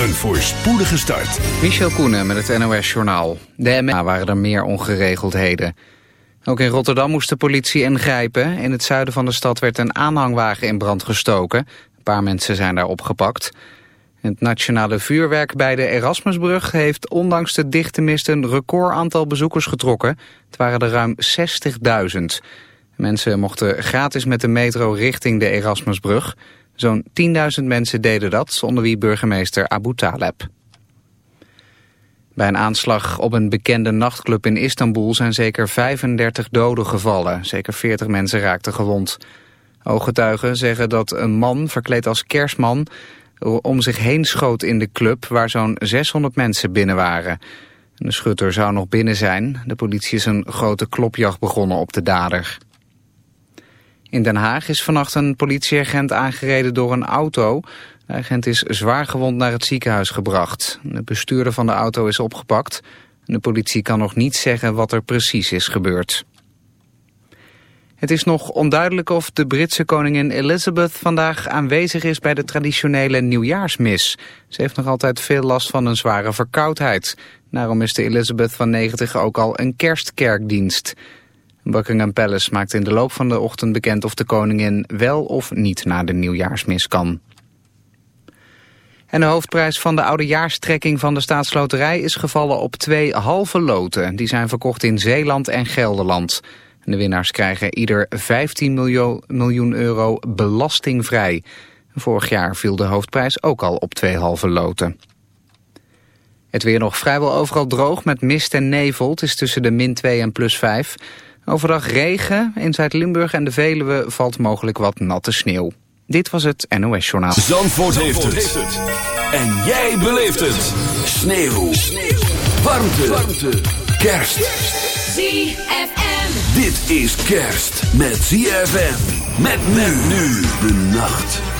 Een voorspoedige start. Michel Koenen met het NOS-journaal. De MA waren er meer ongeregeldheden. Ook in Rotterdam moest de politie ingrijpen. In het zuiden van de stad werd een aanhangwagen in brand gestoken. Een paar mensen zijn daar opgepakt. Het nationale vuurwerk bij de Erasmusbrug heeft ondanks de dichte mist een record aantal bezoekers getrokken. Het waren er ruim 60.000. Mensen mochten gratis met de metro richting de Erasmusbrug. Zo'n 10.000 mensen deden dat, onder wie burgemeester Abu Taleb. Bij een aanslag op een bekende nachtclub in Istanbul zijn zeker 35 doden gevallen. Zeker 40 mensen raakten gewond. Ooggetuigen zeggen dat een man, verkleed als kerstman, om zich heen schoot in de club waar zo'n 600 mensen binnen waren. De schutter zou nog binnen zijn. De politie is een grote klopjacht begonnen op de dader. In Den Haag is vannacht een politieagent aangereden door een auto. De agent is zwaar gewond naar het ziekenhuis gebracht. De bestuurder van de auto is opgepakt. De politie kan nog niet zeggen wat er precies is gebeurd. Het is nog onduidelijk of de Britse koningin Elizabeth vandaag aanwezig is bij de traditionele nieuwjaarsmis. Ze heeft nog altijd veel last van een zware verkoudheid. Daarom is de Elizabeth van 90 ook al een kerstkerkdienst. Buckingham Palace maakt in de loop van de ochtend bekend of de koningin wel of niet naar de nieuwjaarsmis kan. En de hoofdprijs van de oudejaarstrekking van de staatsloterij is gevallen op twee halve loten. Die zijn verkocht in Zeeland en Gelderland. De winnaars krijgen ieder 15 miljoen euro belastingvrij. Vorig jaar viel de hoofdprijs ook al op twee halve loten. Het weer nog vrijwel overal droog met mist en nevel. Het is tussen de min 2 en plus 5. Overdag regen. In Zuid-Limburg en de Veluwe valt mogelijk wat natte sneeuw. Dit was het NOS Journaal. Zandvoort, heeft, het. En jij beleeft het. Sneeuw. sneeuw. Warmte. Warmte. Kerst. ZFM. Dit is kerst met ZFM. Met men nu de nacht.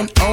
Don't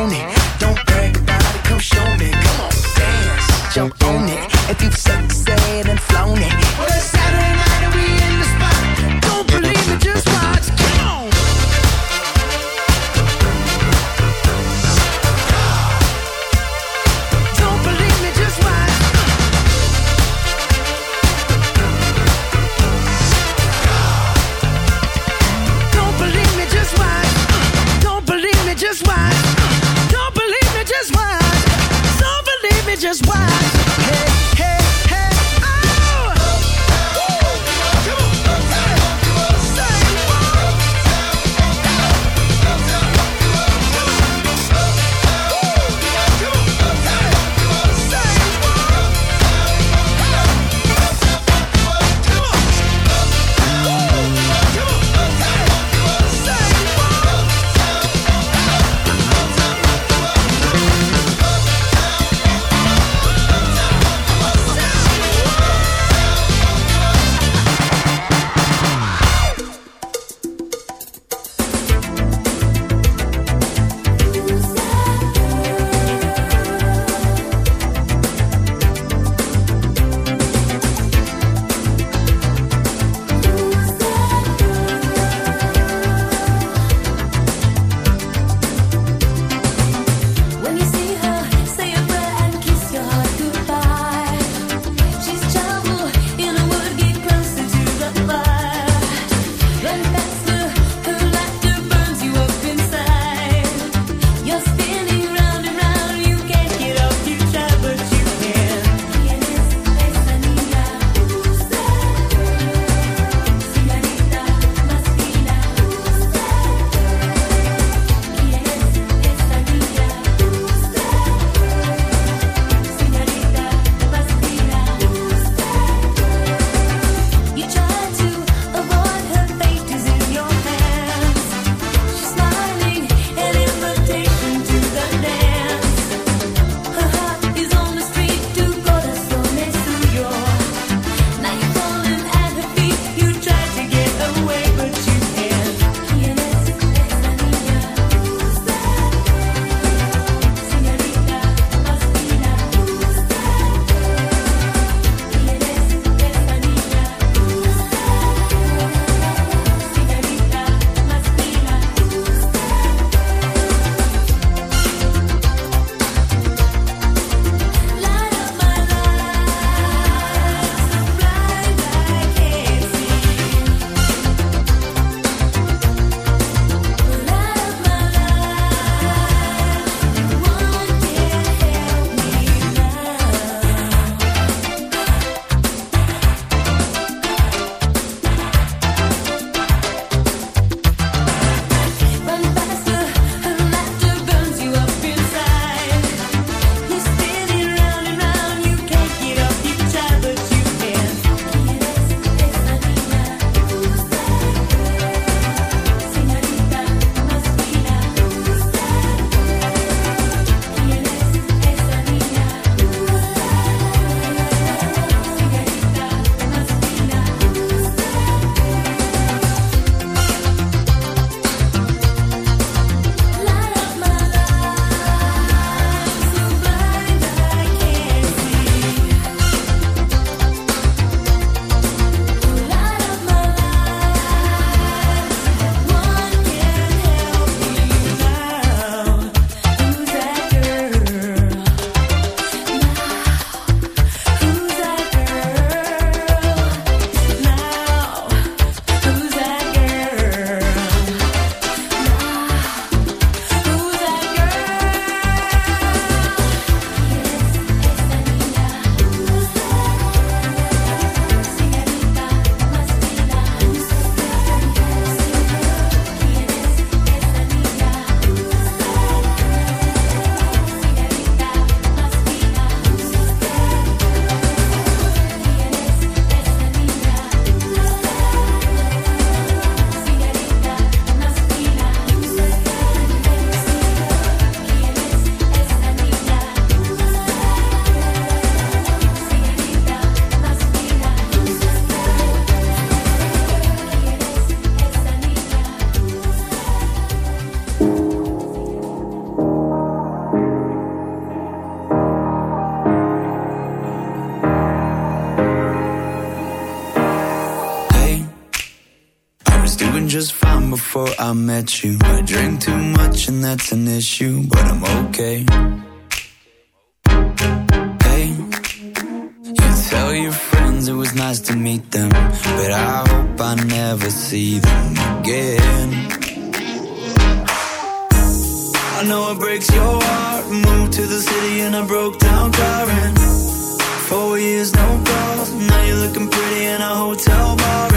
is no calls. Now you're looking pretty in a hotel bar.